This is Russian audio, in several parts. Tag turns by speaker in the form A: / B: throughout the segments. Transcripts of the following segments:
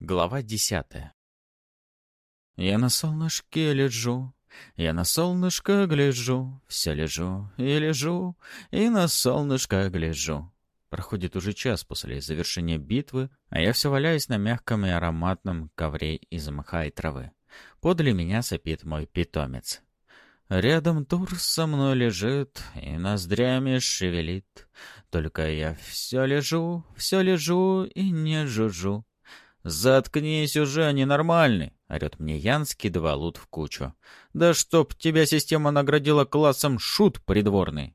A: Глава десятая. Я на солнышке лежу, я на солнышко гляжу, все лежу и лежу, и на солнышко гляжу. Проходит уже час после завершения битвы, а я все валяюсь на мягком и ароматном ковре из мха и травы. Подле меня сопит мой питомец. Рядом тур со мной лежит и ноздрями шевелит. Только я все лежу, все лежу и не жужжу. «Заткнись уже, ненормальный!» — орет мне Ян, скидывая лут в кучу. «Да чтоб тебя система наградила классом шут придворный!»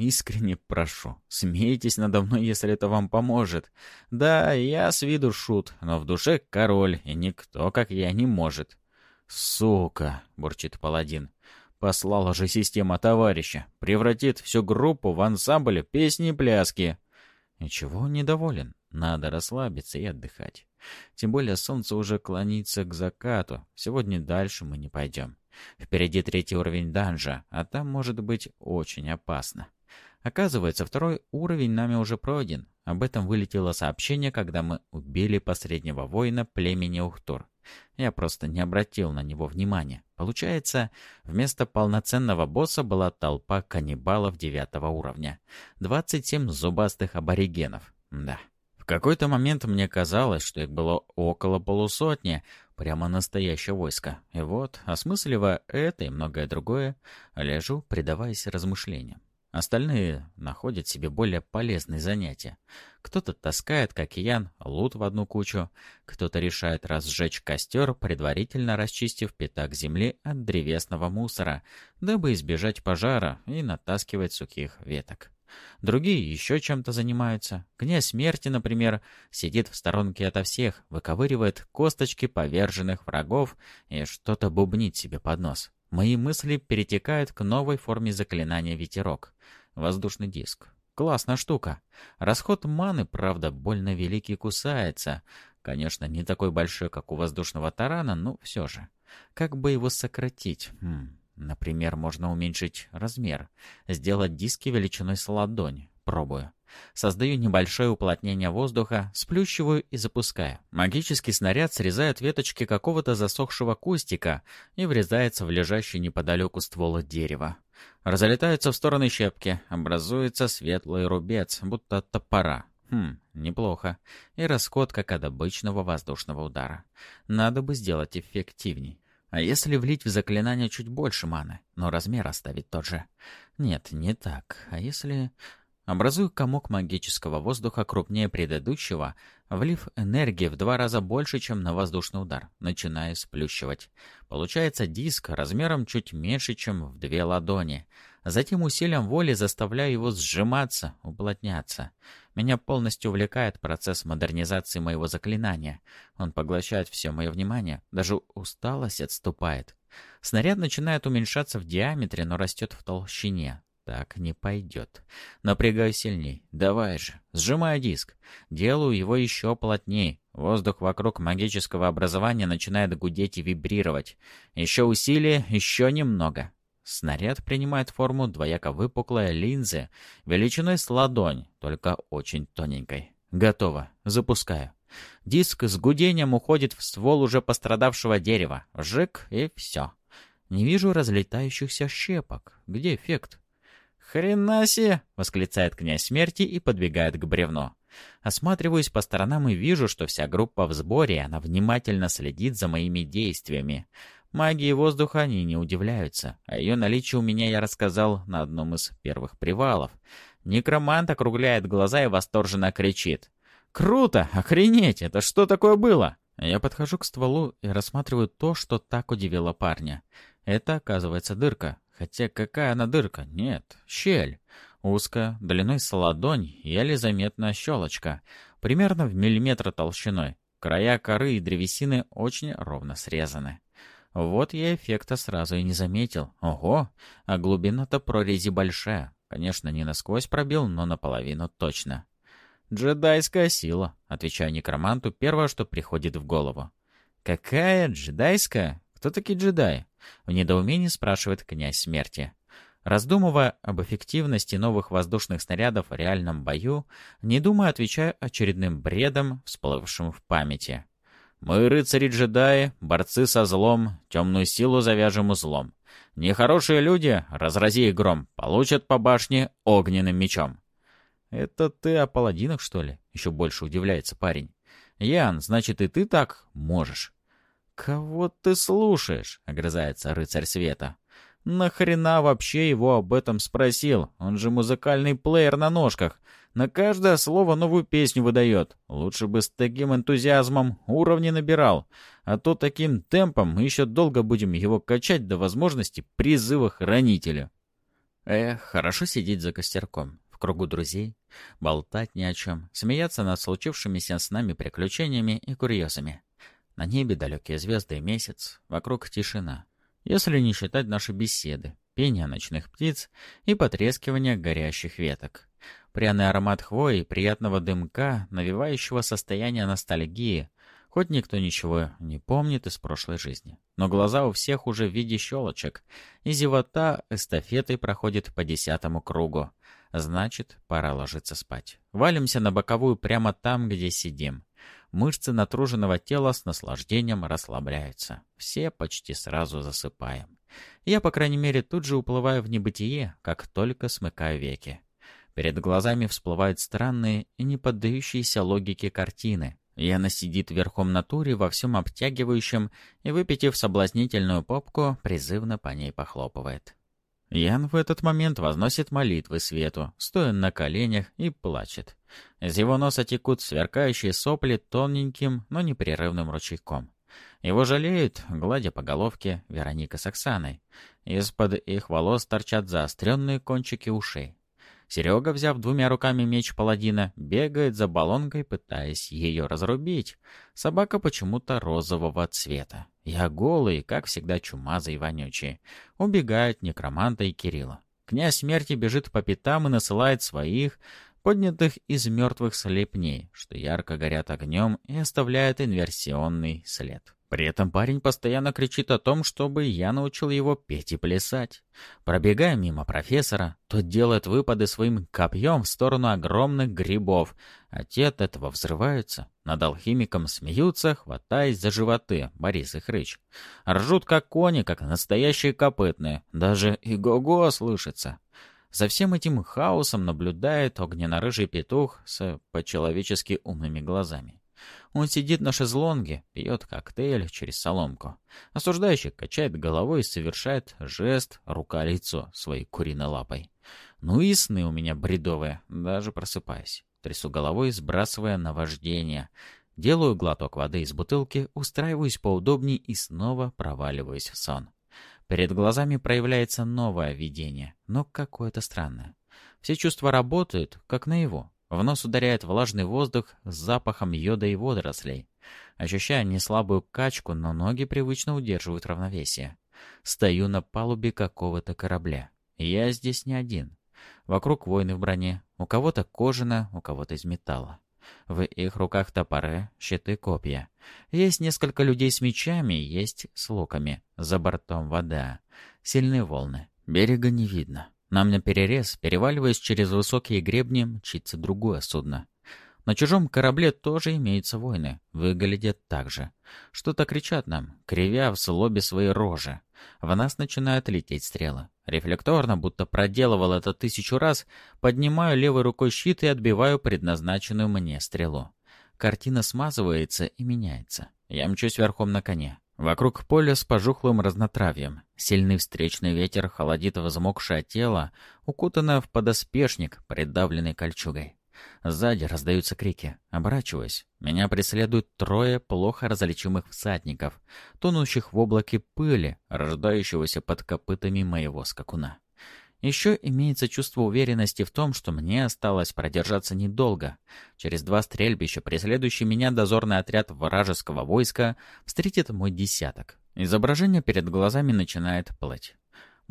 A: Искренне прошу, смейтесь надо мной, если это вам поможет. Да, я с виду шут, но в душе король, и никто, как я, не может. «Сука!» — бурчит паладин. «Послала же система товарища. Превратит всю группу в ансамбль песни-пляски». Ничего недоволен. Надо расслабиться и отдыхать. Тем более солнце уже клонится к закату. Сегодня дальше мы не пойдем. Впереди третий уровень данжа, а там может быть очень опасно. Оказывается, второй уровень нами уже пройден. Об этом вылетело сообщение, когда мы убили последнего воина племени Ухтур. Я просто не обратил на него внимания. Получается, вместо полноценного босса была толпа каннибалов девятого уровня. 27 зубастых аборигенов. Да, какой-то момент мне казалось, что их было около полусотни, прямо настоящее войско. И вот, осмысливая это и многое другое, лежу, предаваясь размышлениям. Остальные находят себе более полезные занятия. Кто-то таскает, как Ян, лут в одну кучу, кто-то решает разжечь костер, предварительно расчистив пятак земли от древесного мусора, дабы избежать пожара и натаскивать сухих веток. Другие еще чем-то занимаются. Князь смерти, например, сидит в сторонке ото всех, выковыривает косточки поверженных врагов и что-то бубнит себе под нос. Мои мысли перетекают к новой форме заклинания «Ветерок». Воздушный диск. Классная штука. Расход маны, правда, больно великий кусается. Конечно, не такой большой, как у воздушного тарана, но все же. Как бы его сократить? Хм. Например, можно уменьшить размер, сделать диски величиной с ладонь. Пробую. Создаю небольшое уплотнение воздуха, сплющиваю и запускаю. Магический снаряд срезает веточки какого-то засохшего кустика и врезается в лежащий неподалеку ствол дерева. Разлетаются в стороны щепки, образуется светлый рубец, будто от топора. Хм, неплохо. И расход, как от обычного воздушного удара. Надо бы сделать эффективней. А если влить в заклинание чуть больше маны, но размер оставить тот же? Нет, не так. А если... Образую комок магического воздуха крупнее предыдущего, влив энергии в два раза больше, чем на воздушный удар, начиная сплющивать. Получается диск размером чуть меньше, чем в две ладони. Затем усилием воли заставляю его сжиматься, уплотняться. Меня полностью увлекает процесс модернизации моего заклинания. Он поглощает все мое внимание, даже усталость отступает. Снаряд начинает уменьшаться в диаметре, но растет в толщине. Так не пойдет. Напрягаю сильней. Давай же. Сжимаю диск. Делаю его еще плотнее. Воздух вокруг магического образования начинает гудеть и вибрировать. Еще усилие, еще немного. Снаряд принимает форму двояко выпуклой линзы, величиной с ладонь, только очень тоненькой. Готово. Запускаю. Диск с гудением уходит в ствол уже пострадавшего дерева. Жик и все. Не вижу разлетающихся щепок. Где эффект? «Хрена себе!» — восклицает князь смерти и подбегает к бревну. Осматриваюсь по сторонам и вижу, что вся группа в сборе, она внимательно следит за моими действиями. Магии воздуха они не удивляются. О ее наличии у меня я рассказал на одном из первых привалов. Некромант округляет глаза и восторженно кричит. «Круто! Охренеть! Это что такое было?» Я подхожу к стволу и рассматриваю то, что так удивило парня. Это, оказывается, дырка. Хотя какая она дырка? Нет, щель. Узкая, длиной с ладонь, еле заметная щелочка. Примерно в миллиметр толщиной. Края коры и древесины очень ровно срезаны. Вот я эффекта сразу и не заметил. Ого, а глубина-то прорези большая. Конечно, не насквозь пробил, но наполовину точно. «Джедайская сила», — отвечаю некроманту, первое, что приходит в голову. «Какая джедайская? Кто такие джедаи?» — в недоумении спрашивает князь смерти. Раздумывая об эффективности новых воздушных снарядов в реальном бою, не думая, отвечаю очередным бредом, всплывшим в памяти. Мы рыцари-джедаи, борцы со злом, темную силу завяжем узлом. Нехорошие люди, разрази их гром, получат по башне огненным мечом. «Это ты о паладинах, что ли?» — еще больше удивляется парень. «Ян, значит, и ты так можешь?» «Кого ты слушаешь?» — огрызается рыцарь света. «Нахрена вообще его об этом спросил? Он же музыкальный плеер на ножках. На каждое слово новую песню выдает. Лучше бы с таким энтузиазмом уровни набирал. А то таким темпом мы еще долго будем его качать до возможности призыва хранителя». Эх, хорошо сидеть за костерком в кругу друзей, болтать ни о чем, смеяться над случившимися с нами приключениями и курьезами. На небе далекие звезды и месяц, вокруг тишина если не считать наши беседы, пение ночных птиц и потрескивание горящих веток. Пряный аромат хвои, приятного дымка, навевающего состояние ностальгии, хоть никто ничего не помнит из прошлой жизни. Но глаза у всех уже в виде щелочек, и зевота эстафетой проходит по десятому кругу. Значит, пора ложиться спать. Валимся на боковую прямо там, где сидим. Мышцы натруженного тела с наслаждением расслабляются. Все почти сразу засыпаем. Я, по крайней мере, тут же уплываю в небытие, как только смыкаю веки. Перед глазами всплывают странные и не поддающиеся логике картины. Яна сидит верхом на туре во всем обтягивающем и, выпитив соблазнительную попку, призывно по ней похлопывает. Ян в этот момент возносит молитвы свету, стоя на коленях и плачет. Из его носа текут сверкающие сопли тоненьким, но непрерывным ручейком. Его жалеют, гладя по головке, Вероника с Оксаной. Из-под их волос торчат заостренные кончики ушей. Серега, взяв двумя руками меч паладина, бегает за баллонкой, пытаясь ее разрубить. Собака почему-то розового цвета. Я голый, как всегда чумазый и вонючий. Убегает некроманта и Кирилла. Князь смерти бежит по пятам и насылает своих, поднятых из мертвых слепней, что ярко горят огнем и оставляют инверсионный след. При этом парень постоянно кричит о том, чтобы я научил его петь и плясать. Пробегая мимо профессора, тот делает выпады своим копьем в сторону огромных грибов, а те от этого взрываются. Над алхимиком смеются, хватаясь за животы, Борис и Хрыч. Ржут как кони, как настоящие копытные. Даже и го-го слышится. За всем этим хаосом наблюдает огненно-рыжий петух с по-человечески умными глазами. Он сидит на шезлонге, пьет коктейль через соломку. Осуждающий качает головой и совершает жест рука-лицо своей куриной лапой. Ну и сны у меня бредовые, даже просыпаясь. Трясу головой, сбрасывая наваждение. Делаю глоток воды из бутылки, устраиваюсь поудобнее и снова проваливаюсь в сон. Перед глазами проявляется новое видение, но какое-то странное. Все чувства работают, как на его. В нос ударяет влажный воздух с запахом йода и водорослей. Ощущаю неслабую качку, но ноги привычно удерживают равновесие. Стою на палубе какого-то корабля. Я здесь не один. Вокруг воины в броне. У кого-то кожаная, у кого-то из металла. В их руках топоры, щиты, копья. Есть несколько людей с мечами, есть с луками. За бортом вода. Сильные волны. Берега не видно. Нам на перерез, переваливаясь через высокие гребни, мчится другое судно. На чужом корабле тоже имеются войны. Выглядят так же. Что-то кричат нам, кривя в слобе свои рожи. В нас начинают лететь стрелы. Рефлекторно, будто проделывал это тысячу раз, поднимаю левой рукой щит и отбиваю предназначенную мне стрелу. Картина смазывается и меняется. Я мчусь верхом на коне. Вокруг поля с пожухлым разнотравьем. Сильный встречный ветер холодит взмокшее тело, укутанное в подоспешник, придавленный кольчугой. Сзади раздаются крики. Оборачиваясь, меня преследуют трое плохо различимых всадников, тонущих в облаке пыли, рождающегося под копытами моего скакуна. Еще имеется чувство уверенности в том, что мне осталось продержаться недолго. Через два стрельбища преследующий меня дозорный отряд вражеского войска встретит мой десяток. Изображение перед глазами начинает плыть.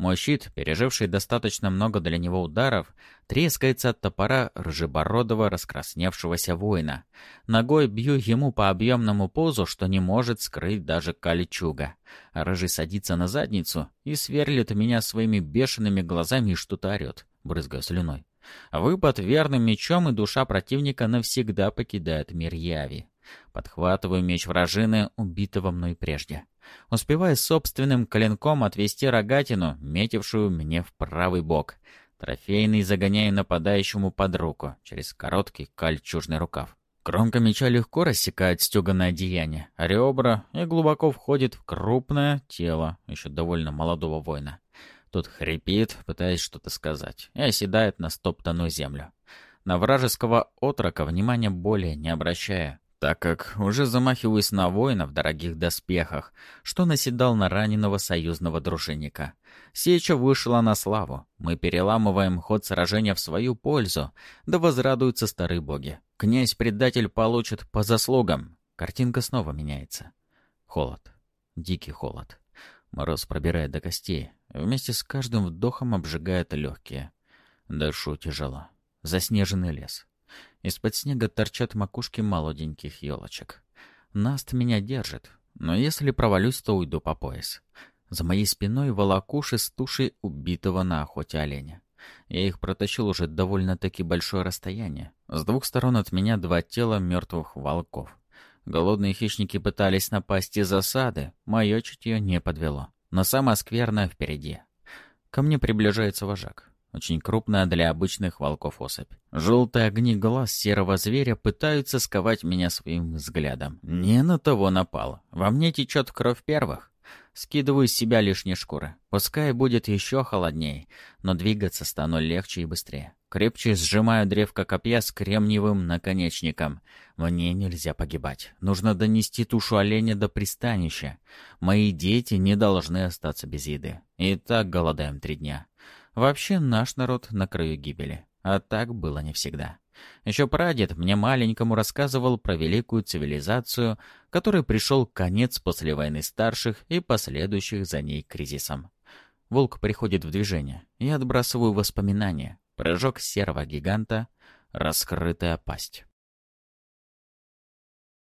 A: Мой щит, переживший достаточно много для него ударов, трескается от топора рыжебородого раскрасневшегося воина. Ногой бью ему по объемному позу, что не может скрыть даже кольчуга. рыжий садится на задницу и сверлит меня своими бешеными глазами и что-то орет, брызгая слюной. Выпад верным мечом, и душа противника навсегда покидает мир яви. Подхватываю меч вражины, убитого мной прежде. Успеваю собственным коленком отвести рогатину, метившую мне в правый бок. Трофейный загоняю нападающему под руку, через короткий кольчужный рукав. Кромка меча легко рассекает стеганое одеяние, а ребра и глубоко входит в крупное тело еще довольно молодого воина. Тот хрипит, пытаясь что-то сказать, и оседает на стоптанную землю. На вражеского отрока внимания более не обращая, так как уже замахиваюсь на воина в дорогих доспехах, что наседал на раненого союзного дружинника. Сеча вышла на славу. Мы переламываем ход сражения в свою пользу, да возрадуются старые боги. Князь-предатель получит по заслугам. Картинка снова меняется. Холод. Дикий холод. Мороз пробирает до костей. Вместе с каждым вдохом обжигает легкие. Дышу тяжело. Заснеженный лес. Из-под снега торчат макушки молоденьких елочек. Наст меня держит, но если провалюсь, то уйду по пояс. За моей спиной волокуши с тушей убитого на охоте оленя. Я их протащил уже довольно-таки большое расстояние. С двух сторон от меня два тела мертвых волков. Голодные хищники пытались напасть из засады, мое чутье не подвело. Но самое скверное впереди. Ко мне приближается вожак. Очень крупная для обычных волков особь. Желтые огни глаз серого зверя пытаются сковать меня своим взглядом. Не на того напал. Во мне течет кровь первых. Скидываю с себя лишние шкуры. Пускай будет еще холоднее, но двигаться стану легче и быстрее. Крепче сжимаю древко копья с кремниевым наконечником. Мне нельзя погибать. Нужно донести тушу оленя до пристанища. Мои дети не должны остаться без еды. И так голодаем три дня. Вообще наш народ на краю гибели. А так было не всегда. Еще прадед мне маленькому рассказывал про великую цивилизацию, которой пришел конец после войны старших и последующих за ней кризисом. Волк приходит в движение. Я отбрасываю воспоминания. Прыжок серого гиганта, раскрытая пасть.